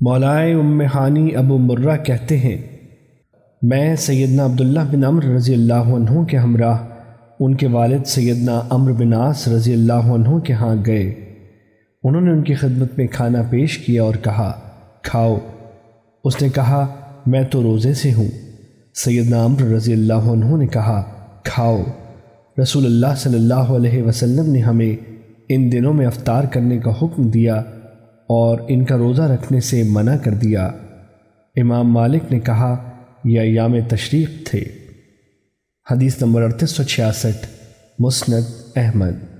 مولائے امانی ابو مرہ کہتے ہیں، میں سیدنا عبداللہ بن عمر رضی اللہ عنہ کے ہمراہ، ان کے والد سیدنا عمر بن عاص رضی اللہ عنہ کے ہاں گئے۔ انہوں نے ان کی خدمت میں کھانا پیش کیا اور کہا، کھاؤ۔ اس نے کہا، میں تو روزے سے ہوں۔ سیدنا عمر رضی اللہ عنہ نے کہا، کھاؤ۔ رسول اللہ صلی اللہ علیہ وسلم نے ہمیں ان دنوں میں افطار کرنے کا حکم دیا اور ان کا روزہ رکھنے سے منع کر دیا۔ امام مالک نے کہا، یہ ایام تشریق تھے۔ حدیث نمبر 3866 مسند احمد۔